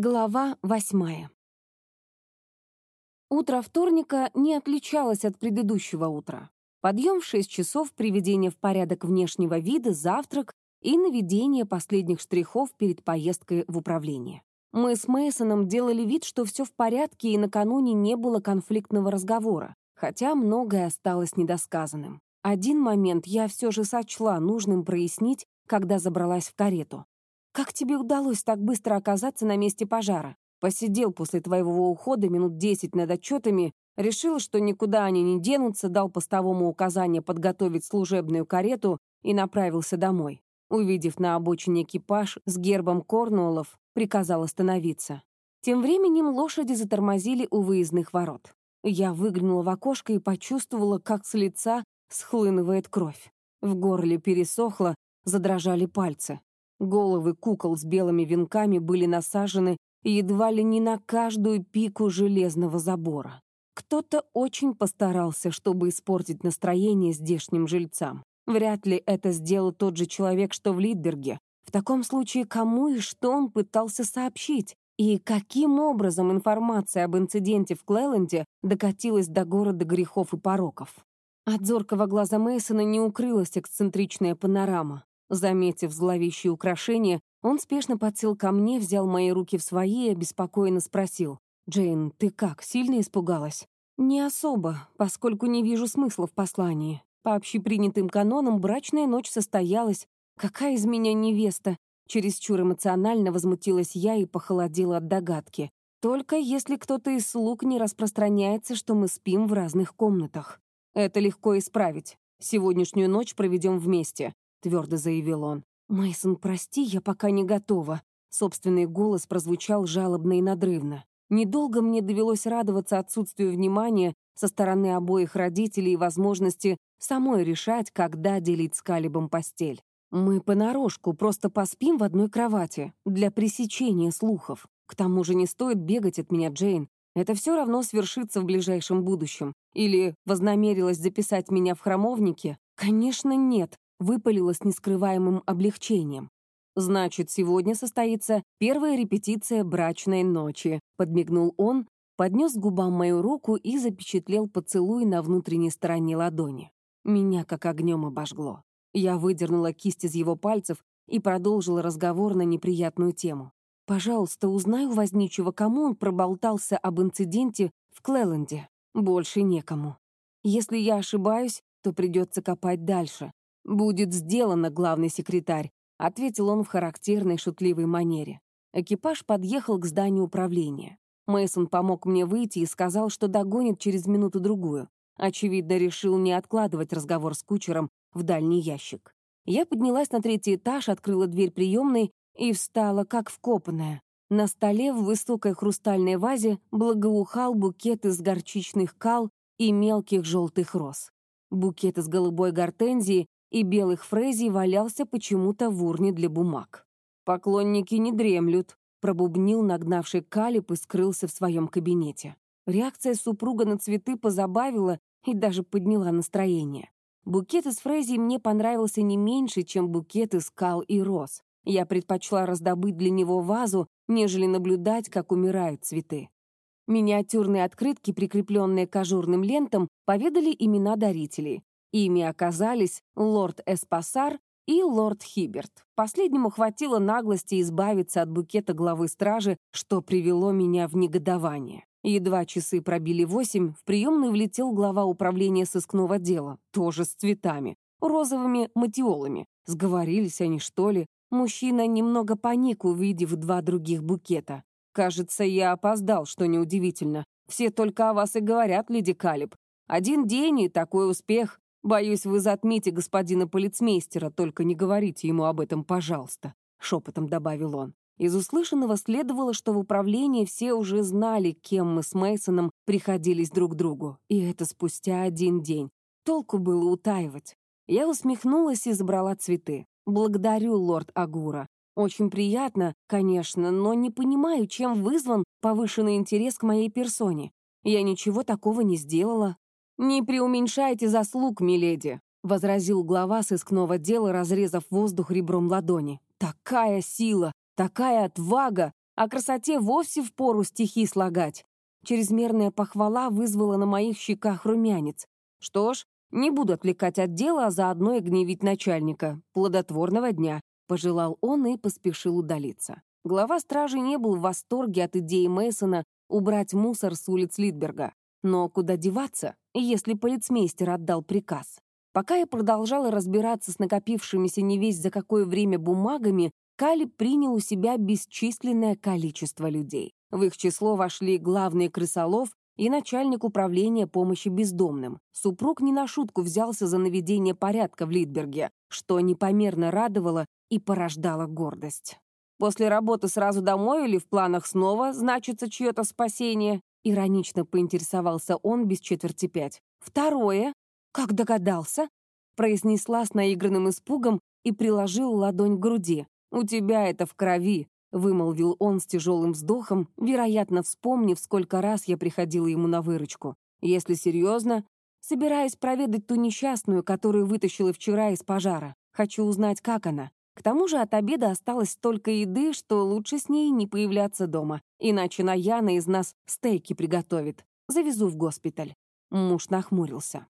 Глава восьмая. Утро вторника не отличалось от предыдущего утра. Подъем в 6 часов, приведение в порядок внешнего вида, завтрак и наведение последних штрихов перед поездкой в управление. Мы с Мейсоном делали вид, что все в порядке, и накануне не было конфликтного разговора, хотя многое осталось недосказанным. Один момент я все же сочла нужным прояснить, когда забралась в карету. Как тебе удалось так быстро оказаться на месте пожара? Посидел после твоего ухода минут десять над отчетами, решил, что никуда они не денутся, дал постовому указание подготовить служебную карету и направился домой. Увидев на обочине экипаж с гербом Корнуоллов, приказал остановиться. Тем временем лошади затормозили у выездных ворот. Я выглянула в окошко и почувствовала, как с лица схлынывает кровь. В горле пересохло, задрожали пальцы. Головы кукол с белыми венками были насажены едва ли не на каждую пику железного забора. Кто-то очень постарался, чтобы испортить настроение здешним жильцам. Вряд ли это сделал тот же человек, что в Лидберге. В таком случае, кому и что он пытался сообщить? И каким образом информация об инциденте в Клэленде докатилась до города грехов и пороков? От зоркого глаза Мейсона не укрылась эксцентричная панорама. Заметив зловещие украшения, он спешно подсел ко мне, взял мои руки в свои и обеспокоенно спросил. «Джейн, ты как, сильно испугалась?» «Не особо, поскольку не вижу смысла в послании. По общепринятым канонам брачная ночь состоялась. Какая из меня невеста?» Чересчур эмоционально возмутилась я и похолодела от догадки. «Только если кто-то из слуг не распространяется, что мы спим в разных комнатах. Это легко исправить. Сегодняшнюю ночь проведем вместе. — твердо заявил он. Мейсон, прости, я пока не готова». Собственный голос прозвучал жалобно и надрывно. Недолго мне довелось радоваться отсутствию внимания со стороны обоих родителей и возможности самой решать, когда делить с Калибом постель. Мы понарошку просто поспим в одной кровати для пресечения слухов. К тому же не стоит бегать от меня, Джейн. Это все равно свершится в ближайшем будущем. Или вознамерилась записать меня в храмовнике? Конечно, нет выпалила с нескрываемым облегчением. «Значит, сегодня состоится первая репетиция брачной ночи», подмигнул он, поднес губам мою руку и запечатлел поцелуй на внутренней стороне ладони. Меня как огнем обожгло. Я выдернула кисть из его пальцев и продолжила разговор на неприятную тему. «Пожалуйста, узнай у возничего, кому он проболтался об инциденте в Клэлленде. Больше некому. Если я ошибаюсь, то придется копать дальше. «Будет сделано, главный секретарь», — ответил он в характерной шутливой манере. Экипаж подъехал к зданию управления. Мейсон помог мне выйти и сказал, что догонит через минуту-другую. Очевидно, решил не откладывать разговор с кучером в дальний ящик. Я поднялась на третий этаж, открыла дверь приемной и встала, как вкопанная. На столе в высокой хрустальной вазе благоухал букет из горчичных кал и мелких желтых роз. Букет из голубой гортензии и белых фрезий валялся почему-то в урне для бумаг. «Поклонники не дремлют», — пробубнил нагнавший Калиб и скрылся в своем кабинете. Реакция супруга на цветы позабавила и даже подняла настроение. Букет из фрезий мне понравился не меньше, чем букет из кал и роз. Я предпочла раздобыть для него вазу, нежели наблюдать, как умирают цветы. Миниатюрные открытки, прикрепленные к ажурным лентам, поведали имена дарителей. Ими оказались лорд Эспасар и лорд Хиберт. Последнему хватило наглости избавиться от букета главы стражи, что привело меня в негодование. Едва часы пробили восемь, в приемную влетел глава управления сыскного дела, тоже с цветами, розовыми матиолами. Сговорились они, что ли? Мужчина немного паник, увидев два других букета. «Кажется, я опоздал, что неудивительно. Все только о вас и говорят, леди Калиб. Один день и такой успех. «Боюсь, вы затмите господина полицмейстера, только не говорите ему об этом, пожалуйста», — шепотом добавил он. Из услышанного следовало, что в управлении все уже знали, кем мы с Мейсоном приходились друг другу, и это спустя один день. Толку было утаивать. Я усмехнулась и забрала цветы. «Благодарю, лорд Агура. Очень приятно, конечно, но не понимаю, чем вызван повышенный интерес к моей персоне. Я ничего такого не сделала. «Не преуменьшайте заслуг, миледи», — возразил глава сыскного дела, разрезав воздух ребром ладони. «Такая сила, такая отвага! О красоте вовсе впору стихи слагать. Чрезмерная похвала вызвала на моих щеках румянец. Что ж, не буду отвлекать от дела, а заодно и гневить начальника. Плодотворного дня, пожелал он и поспешил удалиться. Глава стражи не был в восторге от идеи Мейсона убрать мусор с улиц Литберга. Но куда деваться, если полицмейстер отдал приказ? Пока я продолжала разбираться с накопившимися не весь за какое время бумагами, Калиб принял у себя бесчисленное количество людей. В их число вошли главный крысолов и начальник управления помощи бездомным. Супруг не на шутку взялся за наведение порядка в Литберге, что непомерно радовало и порождало гордость. «После работы сразу домой или в планах снова значится чье-то спасение?» Иронично поинтересовался он без четверти пять. «Второе. Как догадался?» произнесла с наигранным испугом и приложил ладонь к груди. «У тебя это в крови», — вымолвил он с тяжелым вздохом, вероятно, вспомнив, сколько раз я приходила ему на выручку. «Если серьезно, собираюсь проведать ту несчастную, которую вытащила вчера из пожара. Хочу узнать, как она. К тому же от обеда осталось столько еды, что лучше с ней не появляться дома, иначе Наяна из нас стейки приготовит. Завезу в госпиталь». Муж нахмурился.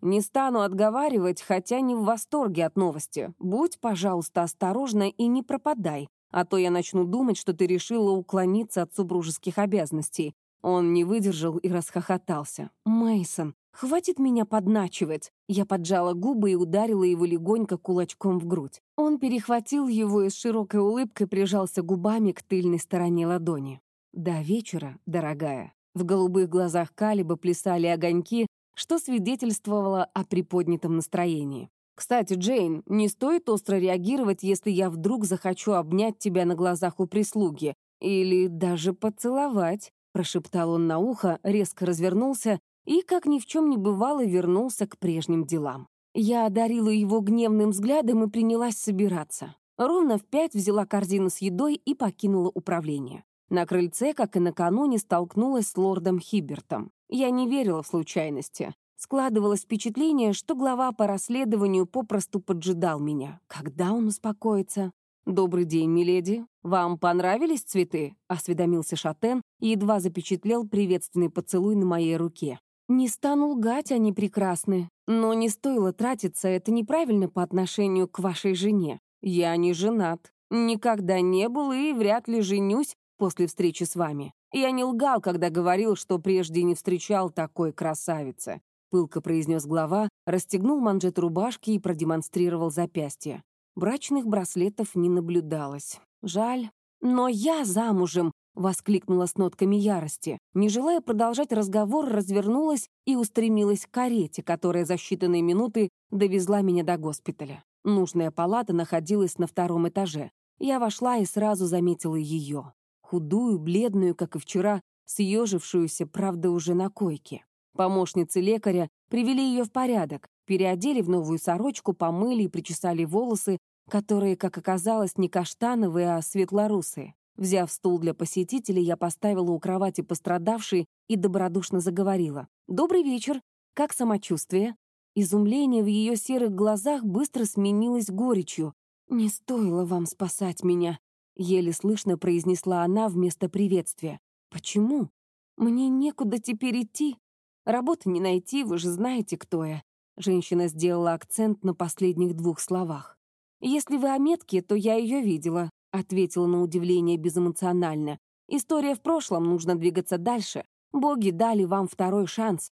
«Не стану отговаривать, хотя не в восторге от новости. Будь, пожалуйста, осторожна и не пропадай а то я начну думать, что ты решила уклониться от супружеских обязанностей». Он не выдержал и расхохотался. Мейсон, хватит меня подначивать!» Я поджала губы и ударила его легонько кулачком в грудь. Он перехватил его и с широкой улыбкой прижался губами к тыльной стороне ладони. «До вечера, дорогая». В голубых глазах Калиба плясали огоньки, что свидетельствовало о приподнятом настроении. Кстати, Джейн, не стоит остро реагировать, если я вдруг захочу обнять тебя на глазах у прислуги. Или даже поцеловать», — прошептал он на ухо, резко развернулся и, как ни в чем не бывало, вернулся к прежним делам. Я одарила его гневным взглядом и принялась собираться. Ровно в пять взяла корзину с едой и покинула управление. На крыльце, как и накануне, столкнулась с лордом Хибертом. Я не верила в случайности. Складывалось впечатление, что глава по расследованию попросту поджидал меня. Когда он успокоится? «Добрый день, миледи. Вам понравились цветы?» — осведомился Шатен и едва запечатлел приветственный поцелуй на моей руке. «Не стану лгать, они прекрасны. Но не стоило тратиться, это неправильно по отношению к вашей жене. Я не женат. Никогда не был и вряд ли женюсь после встречи с вами. Я не лгал, когда говорил, что прежде не встречал такой красавицы. — пылко произнес глава, расстегнул манжет рубашки и продемонстрировал запястье. Брачных браслетов не наблюдалось. Жаль. «Но я замужем!» — воскликнула с нотками ярости. Не желая продолжать разговор, развернулась и устремилась к карете, которая за считанные минуты довезла меня до госпиталя. Нужная палата находилась на втором этаже. Я вошла и сразу заметила ее. Худую, бледную, как и вчера, съежившуюся, правда, уже на койке. Помощницы лекаря привели ее в порядок, переодели в новую сорочку, помыли и причесали волосы, которые, как оказалось, не каштановые, а светлорусые. Взяв стул для посетителей, я поставила у кровати пострадавшей и добродушно заговорила. «Добрый вечер. Как самочувствие?» Изумление в ее серых глазах быстро сменилось горечью. «Не стоило вам спасать меня», — еле слышно произнесла она вместо приветствия. «Почему? Мне некуда теперь идти. Работы не найти, вы же знаете, кто я». Женщина сделала акцент на последних двух словах. «Если вы о метке, то я ее видела», — ответила на удивление безэмоционально. «История в прошлом, нужно двигаться дальше. Боги дали вам второй шанс.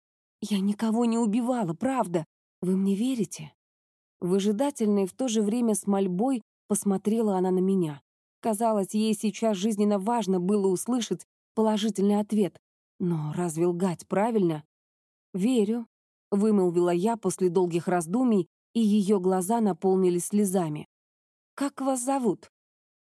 Я никого не убивала, правда. Вы мне верите?» Выжидательно и в то же время с мольбой посмотрела она на меня. Казалось, ей сейчас жизненно важно было услышать положительный ответ. Но разве лгать правильно? «Верю», — вымолвила я после долгих раздумий, и ее глаза наполнились слезами. «Как вас зовут?»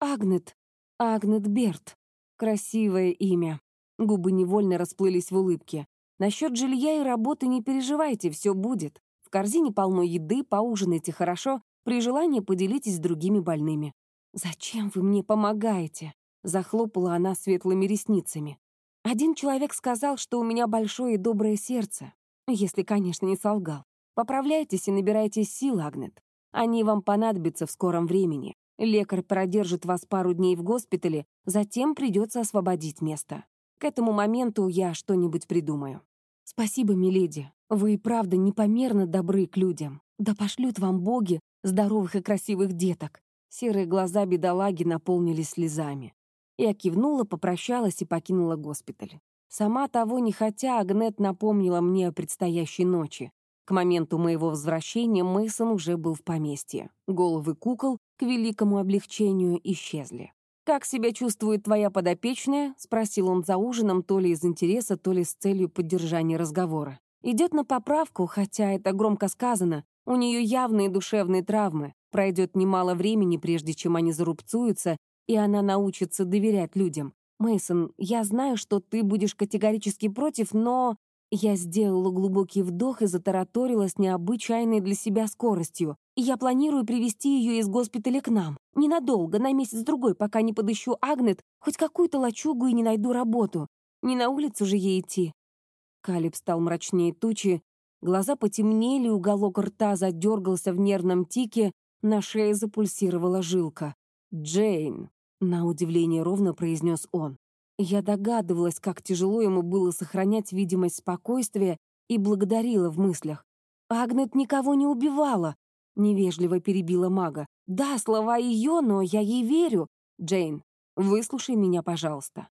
«Агнет. Агнет Берт. Красивое имя». Губы невольно расплылись в улыбке. «Насчет жилья и работы не переживайте, все будет. В корзине полно еды, поужинайте хорошо, при желании поделитесь с другими больными». «Зачем вы мне помогаете?» Захлопала она светлыми ресницами. Один человек сказал, что у меня большое и доброе сердце, если, конечно, не солгал. Поправляйтесь и набирайте сил, Агнет. Они вам понадобятся в скором времени. Лекарь продержит вас пару дней в госпитале, затем придется освободить место. К этому моменту я что-нибудь придумаю. Спасибо, миледи. Вы и правда непомерно добры к людям. Да пошлют вам боги здоровых и красивых деток. Серые глаза бедолаги наполнились слезами. Я кивнула, попрощалась и покинула госпиталь. Сама того не хотя, Агнет напомнила мне о предстоящей ночи. К моменту моего возвращения Мейсон уже был в поместье. Головы кукол, к великому облегчению, исчезли. «Как себя чувствует твоя подопечная?» — спросил он за ужином, то ли из интереса, то ли с целью поддержания разговора. «Идет на поправку, хотя это громко сказано. У нее явные душевные травмы. Пройдет немало времени, прежде чем они зарубцуются, и она научится доверять людям. Мейсон, я знаю, что ты будешь категорически против, но...» Я сделала глубокий вдох и затараторила с необычайной для себя скоростью. Я планирую привести ее из госпиталя к нам. Ненадолго, на месяц-другой, пока не подыщу Агнет, хоть какую-то лачугу и не найду работу. Не на улицу же ей идти. Калиб стал мрачнее тучи, глаза потемнели, уголок рта задергался в нервном тике, на шее запульсировала жилка. «Джейн», — на удивление ровно произнес он. Я догадывалась, как тяжело ему было сохранять видимость спокойствия и благодарила в мыслях. «Агнет никого не убивала!» — невежливо перебила мага. «Да, слова ее, но я ей верю. Джейн, выслушай меня, пожалуйста.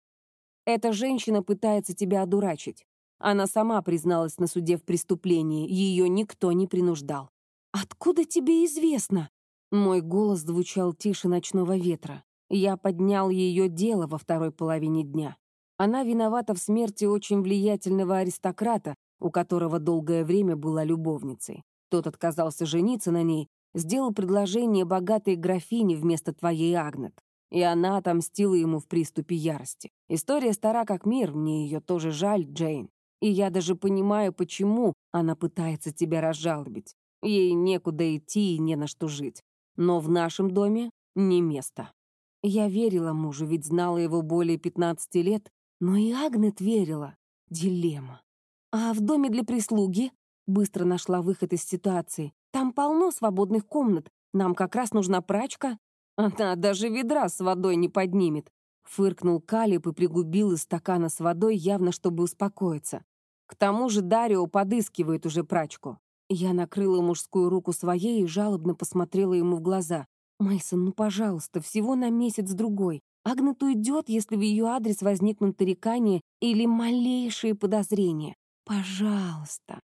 Эта женщина пытается тебя одурачить. Она сама призналась на суде в преступлении, ее никто не принуждал. «Откуда тебе известно?» Мой голос звучал тише ночного ветра. Я поднял ее дело во второй половине дня. Она виновата в смерти очень влиятельного аристократа, у которого долгое время была любовницей. Тот отказался жениться на ней, сделал предложение богатой графине вместо твоей Агнет. И она отомстила ему в приступе ярости. История стара как мир, мне ее тоже жаль, Джейн. И я даже понимаю, почему она пытается тебя разжалобить. Ей некуда идти и не на что жить. Но в нашем доме не место. Я верила мужу, ведь знала его более 15 лет, но и Агнет верила. Дилемма. А в доме для прислуги быстро нашла выход из ситуации. Там полно свободных комнат. Нам как раз нужна прачка. Она даже ведра с водой не поднимет. Фыркнул Калиб и пригубил из стакана с водой, явно чтобы успокоиться. К тому же Дарио подыскивает уже прачку. Я накрыла мужскую руку своей и жалобно посмотрела ему в глаза. Мейсон, ну, пожалуйста, всего на месяц-другой. Агнет уйдет, если в ее адрес возникнут нарекания или малейшие подозрения. Пожалуйста.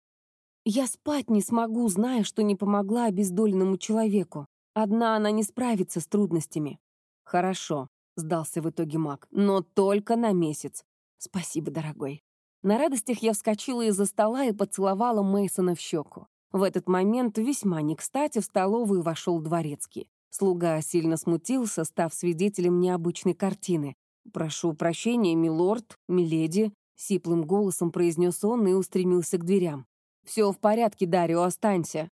Я спать не смогу, зная, что не помогла обездоленному человеку. Одна она не справится с трудностями. Хорошо, сдался в итоге маг, но только на месяц. Спасибо, дорогой. На радостях я вскочила из-за стола и поцеловала Мейсона в щеку. В этот момент весьма не кстати в столовую вошел дворецкий. Слуга сильно смутился, став свидетелем необычной картины. «Прошу прощения, милорд, миледи», — сиплым голосом произнес он и устремился к дверям. «Все в порядке, Дарио, останься».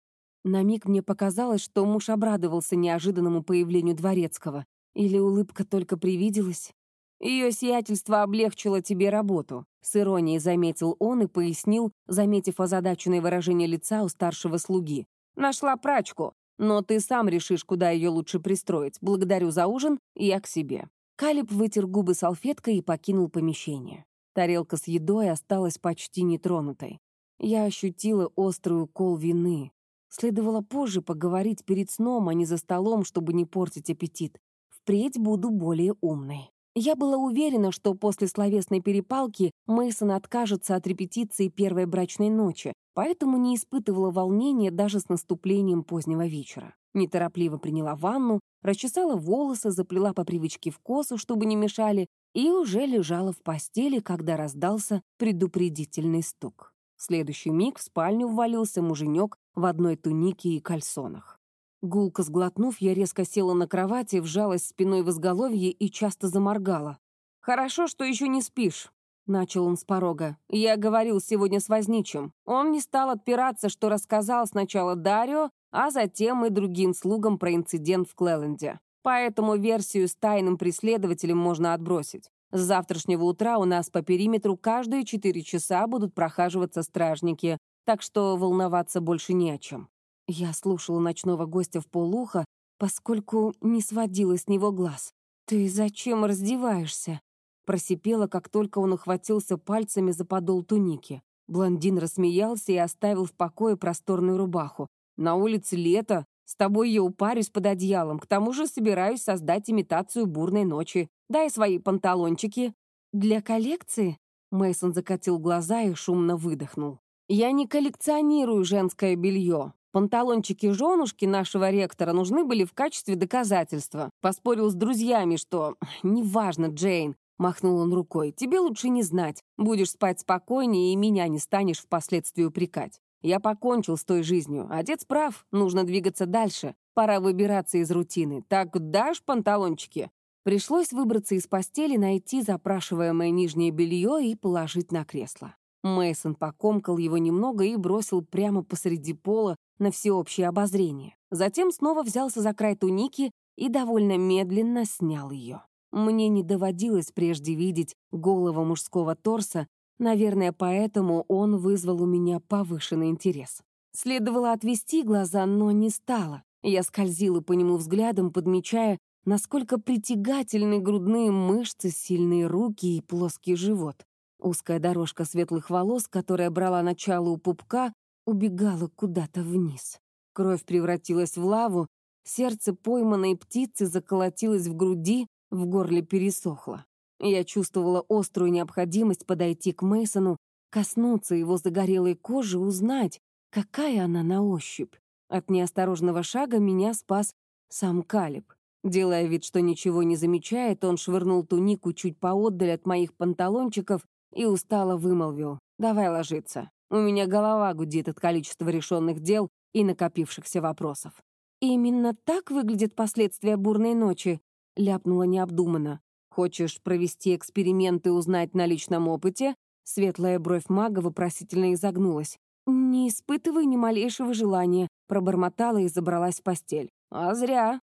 На миг мне показалось, что муж обрадовался неожиданному появлению дворецкого. Или улыбка только привиделась? Ее сиятельство облегчило тебе работу», — с иронией заметил он и пояснил, заметив озадаченное выражение лица у старшего слуги. «Нашла прачку. Но ты сам решишь, куда ее лучше пристроить. Благодарю за ужин, я к себе». Калиб вытер губы салфеткой и покинул помещение. Тарелка с едой осталась почти нетронутой. Я ощутила острый укол вины. Следовало позже поговорить перед сном, а не за столом, чтобы не портить аппетит. Впредь буду более умной. Я была уверена, что после словесной перепалки Мейсон откажется от репетиции первой брачной ночи, поэтому не испытывала волнения даже с наступлением позднего вечера. Неторопливо приняла ванну, расчесала волосы, заплела по привычке в косу, чтобы не мешали, и уже лежала в постели, когда раздался предупредительный стук. В следующий миг в спальню ввалился муженек в одной тунике и кальсонах. Гулко сглотнув, я резко села на кровати, вжалась спиной в изголовье и часто заморгала. «Хорошо, что еще не спишь», — начал он с порога. «Я говорил сегодня с возничим. Он не стал отпираться, что рассказал сначала Дарио, а затем и другим слугам про инцидент в Клэленде. Поэтому версию с тайным преследователем можно отбросить. С завтрашнего утра у нас по периметру каждые четыре часа будут прохаживаться стражники, так что волноваться больше не о чем. Я слушала ночного гостя в полуха, поскольку не сводила с него глаз. «Ты зачем раздеваешься?» Просипела, как только он ухватился пальцами за подол туники. Блондин рассмеялся и оставил в покое просторную рубаху. «На улице лето. С тобой я упарюсь под одеялом. К тому же собираюсь создать имитацию бурной ночи. Дай свои панталончики». «Для коллекции?» Мейсон закатил глаза и шумно выдохнул. «Я не коллекционирую женское белье. Панталончики женушки нашего ректора нужны были в качестве доказательства. Поспорил с друзьями, что... Неважно, Джейн. Махнул он рукой. «Тебе лучше не знать. Будешь спать спокойнее, и меня не станешь впоследствии упрекать. Я покончил с той жизнью. Отец прав, нужно двигаться дальше. Пора выбираться из рутины. Так дашь панталончики?» Пришлось выбраться из постели, найти запрашиваемое нижнее белье и положить на кресло. Мейсон покомкал его немного и бросил прямо посреди пола на всеобщее обозрение. Затем снова взялся за край туники и довольно медленно снял ее. Мне не доводилось прежде видеть голого мужского торса, наверное, поэтому он вызвал у меня повышенный интерес. Следовало отвести глаза, но не стало. Я скользила по нему взглядом, подмечая, насколько притягательны грудные мышцы, сильные руки и плоский живот. Узкая дорожка светлых волос, которая брала начало у пупка, убегала куда-то вниз. Кровь превратилась в лаву, сердце пойманной птицы заколотилось в груди, в горле пересохло. Я чувствовала острую необходимость подойти к Мейсону, коснуться его загорелой кожи, узнать, какая она на ощупь. От неосторожного шага меня спас сам Калиб. Делая вид, что ничего не замечает, он швырнул тунику чуть поотдаль от моих панталончиков и устало вымолвил. «Давай ложиться. У меня голова гудит от количества решенных дел и накопившихся вопросов». «Именно так выглядят последствия бурной ночи?» — ляпнула необдуманно. «Хочешь провести эксперимент и узнать на личном опыте?» Светлая бровь мага вопросительно изогнулась. «Не испытывай ни малейшего желания», — пробормотала и забралась в постель. «А зря».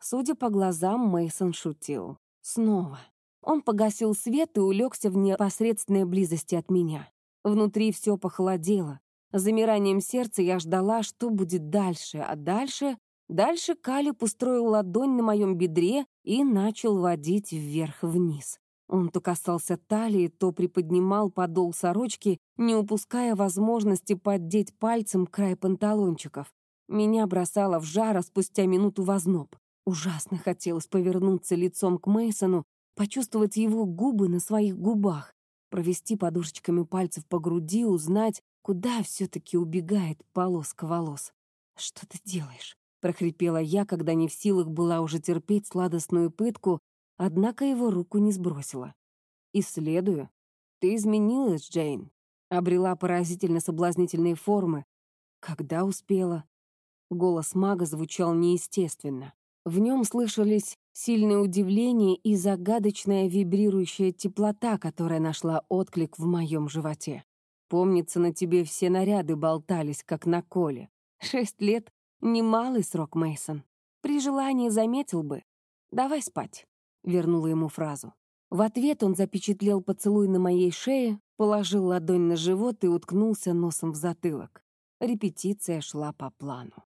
Судя по глазам, Мейсон шутил. Снова. Он погасил свет и улегся в непосредственной близости от меня. Внутри все похолодело. Замиранием сердца я ждала, что будет дальше, а дальше Дальше Калиб устроил ладонь на моем бедре и начал водить вверх-вниз. Он то касался талии, то приподнимал подол сорочки, не упуская возможности поддеть пальцем край панталончиков. Меня бросало в жар, а спустя минуту возноб. Ужасно хотелось повернуться лицом к Мейсону, почувствовать его губы на своих губах, провести подушечками пальцев по груди, узнать, куда все-таки убегает полоска волос. «Что ты делаешь?» прохрипела я, когда не в силах была уже терпеть сладостную пытку, однако его руку не сбросила. «Исследую. Ты изменилась, Джейн. Обрела поразительно соблазнительные формы. Когда успела?» Голос мага звучал неестественно. В нем слышались сильное удивление и загадочная вибрирующая теплота, которая нашла отклик в моем животе. Помнится, на тебе все наряды болтались, как на коле. Шесть лет Немалый срок, Мейсон. При желании заметил бы. Давай спать, вернула ему фразу. В ответ он запечатлел поцелуй на моей шее, положил ладонь на живот и уткнулся носом в затылок. Репетиция шла по плану.